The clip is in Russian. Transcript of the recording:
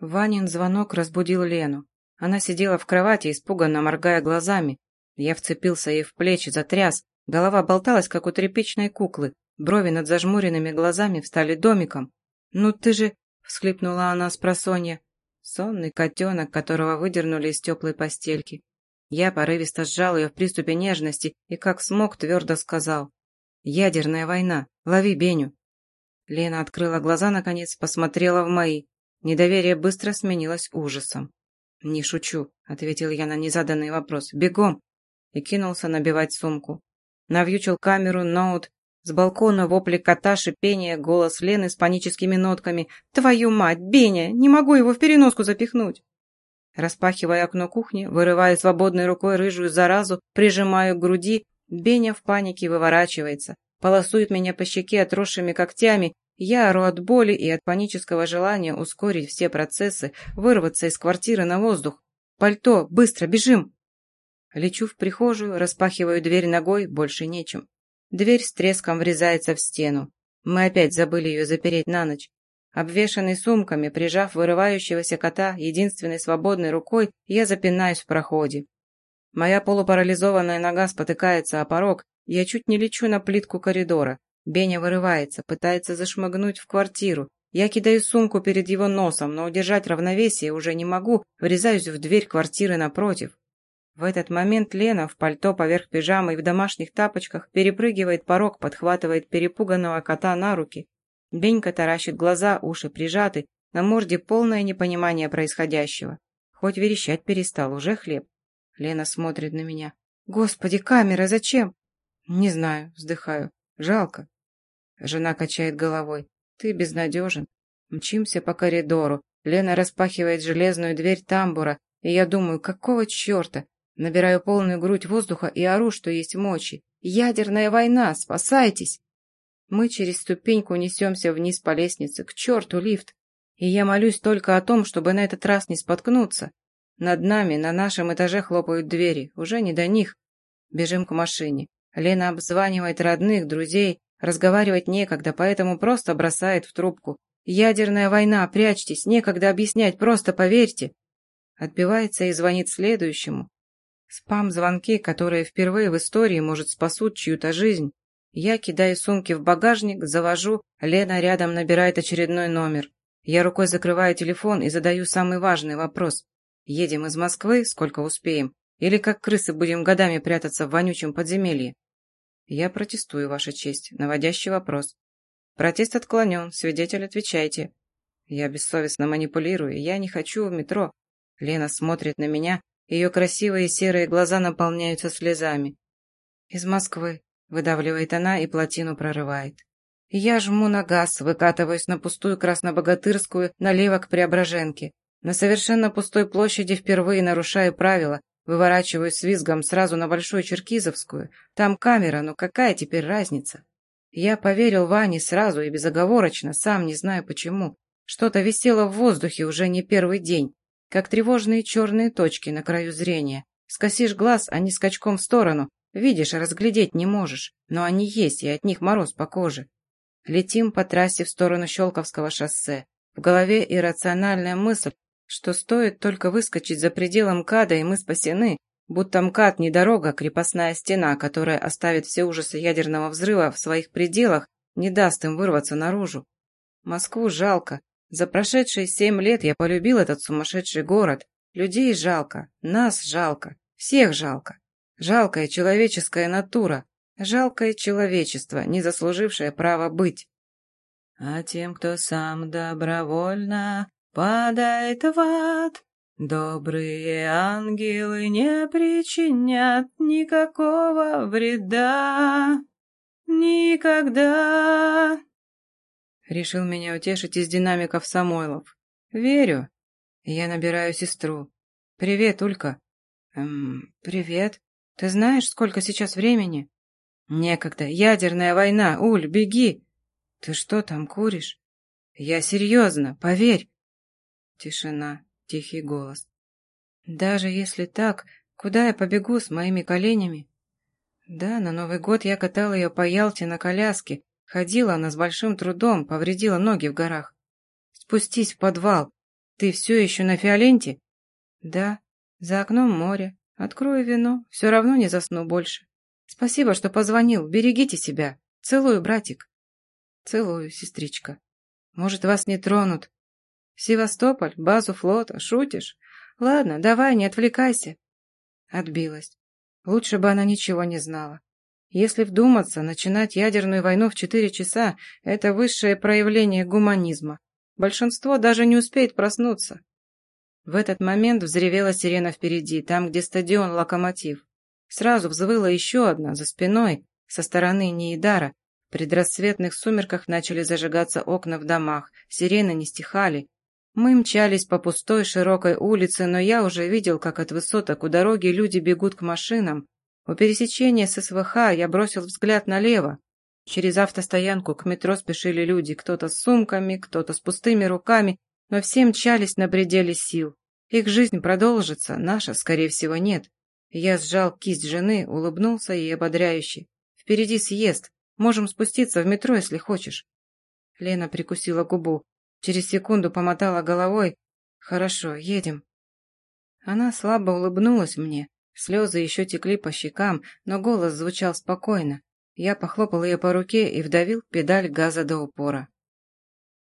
Ванин звонок разбудил Лену. Она сидела в кровати, испуганно моргая глазами. Я вцепился ей в плечи, затряс. Голова болталась, как у тряпичной куклы. Брови над зажмуренными глазами встали домиком. «Ну ты же...» — всхлипнула она с просонья. Сонный котенок, которого выдернули из теплой постельки. Я порывисто сжал ее в приступе нежности и, как смог, твердо сказал. «Ядерная война. Лови Беню». Лена открыла глаза, наконец, посмотрела в мои. Недоверие быстро сменилось ужасом. «Не шучу», — ответил я на незаданный вопрос. «Бегом!» И кинулся набивать сумку. Навьючил камеру, ноут. С балкона вопли кота, шипение, голос Лены с паническими нотками. «Твою мать, Беня! Не могу его в переноску запихнуть!» Распахивая окно кухни, вырывая свободной рукой рыжую заразу, прижимаю к груди, Беня в панике выворачивается, полосует меня по щеке отросшими когтями я ору от боли и от панического желания ускорить все процессы, вырваться из квартиры на воздух. «Пальто! Быстро! Бежим!» Лечу в прихожую, распахиваю дверь ногой, больше нечем. Дверь с треском врезается в стену. Мы опять забыли ее запереть на ночь. Обвешанный сумками, прижав вырывающегося кота единственной свободной рукой, я запинаюсь в проходе. Моя полупарализованная нога спотыкается о порог, я чуть не лечу на плитку коридора. Беня вырывается, пытается зашмыгнуть в квартиру. Я кидаю сумку перед его носом, но удержать равновесие уже не могу, врезаюсь в дверь квартиры напротив. В этот момент Лена в пальто поверх пижамы и в домашних тапочках перепрыгивает порог, подхватывает перепуганного кота на руки. Бенька таращит глаза, уши прижаты, на морде полное непонимание происходящего. Хоть верещать перестал, уже хлеб. Лена смотрит на меня. «Господи, камера, зачем?» «Не знаю», вздыхаю. Жалко. Жена качает головой. Ты безнадежен. Мчимся по коридору. Лена распахивает железную дверь тамбура, и я думаю, какого черта? Набираю полную грудь воздуха и ору, что есть мочи. Ядерная война, спасайтесь! Мы через ступеньку несемся вниз по лестнице, к черту лифт. И я молюсь только о том, чтобы на этот раз не споткнуться. Над нами, на нашем этаже хлопают двери, уже не до них. Бежим к машине. Лена обзванивает родных, друзей, разговаривать некогда, поэтому просто бросает в трубку. «Ядерная война, прячьтесь, некогда объяснять, просто поверьте!» Отбивается и звонит следующему. Спам-звонки, которые впервые в истории, может, спасут чью-то жизнь. Я кидаю сумки в багажник, завожу, Лена рядом набирает очередной номер. Я рукой закрываю телефон и задаю самый важный вопрос. Едем из Москвы, сколько успеем, или как крысы будем годами прятаться в вонючем подземелье? Я протестую, Ваша честь. Наводящий вопрос. Протест отклонен. Свидетель, отвечайте. Я бессовестно манипулирую. Я не хочу в метро. Лена смотрит на меня. Ее красивые серые глаза наполняются слезами. Из Москвы. Выдавливает она и плотину прорывает. Я жму на газ, выкатываюсь на пустую Краснобогатырскую, налево к Преображенке. На совершенно пустой площади впервые нарушаю правила, Выворачиваюсь с визгом сразу на Большую Черкизовскую. Там камера, но какая теперь разница? Я поверил Ване сразу и безоговорочно, сам не знаю почему. Что-то висело в воздухе уже не первый день, как тревожные черные точки на краю зрения. Скосишь глаз, они скачком в сторону. Видишь, разглядеть не можешь, но они есть, и от них мороз по коже. Летим по трассе в сторону Щелковского шоссе. В голове иррациональная мысль, что стоит только выскочить за пределы МКАДа, и мы спасены, будто МКАД не дорога, а крепостная стена, которая оставит все ужасы ядерного взрыва в своих пределах, не даст им вырваться наружу. Москву жалко. За прошедшие семь лет я полюбил этот сумасшедший город. Людей жалко, нас жалко, всех жалко. Жалкая человеческая натура, жалкое человечество, не заслужившее права быть. А тем, кто сам добровольно падает в ад. Добрые ангелы не причинят никакого вреда. Никогда. Решил меня утешить из динамиков Самойлов. Верю. Я набираю сестру. Привет, Улька. Эм, привет. Ты знаешь, сколько сейчас времени? Некогда. Ядерная война. Уль, беги. Ты что там куришь? Я серьезно, поверь. Тишина, тихий голос. Даже если так, куда я побегу с моими коленями? Да, на Новый год я катала ее по Ялте на коляске. Ходила она с большим трудом, повредила ноги в горах. Спустись в подвал. Ты все еще на фиоленте? Да, за окном море. Открою вино, все равно не засну больше. Спасибо, что позвонил. Берегите себя. Целую, братик. Целую, сестричка. Может, вас не тронут. Севастополь, базу флота, шутишь? Ладно, давай, не отвлекайся. Отбилась. Лучше бы она ничего не знала. Если вдуматься, начинать ядерную войну в четыре часа – это высшее проявление гуманизма. Большинство даже не успеет проснуться. В этот момент взревела сирена впереди, там, где стадион «Локомотив». Сразу взвыла еще одна, за спиной, со стороны Неидара. В предрассветных сумерках начали зажигаться окна в домах, сирены не стихали. Мы мчались по пустой широкой улице, но я уже видел, как от высоток у дороги люди бегут к машинам. У пересечения с СВХ я бросил взгляд налево. Через автостоянку к метро спешили люди, кто-то с сумками, кто-то с пустыми руками, но все мчались на пределе сил. Их жизнь продолжится, наша, скорее всего, нет. Я сжал кисть жены, улыбнулся ей ободряюще. «Впереди съезд. Можем спуститься в метро, если хочешь». Лена прикусила губу. Через секунду помотала головой. «Хорошо, едем». Она слабо улыбнулась мне. Слезы еще текли по щекам, но голос звучал спокойно. Я похлопал ее по руке и вдавил педаль газа до упора.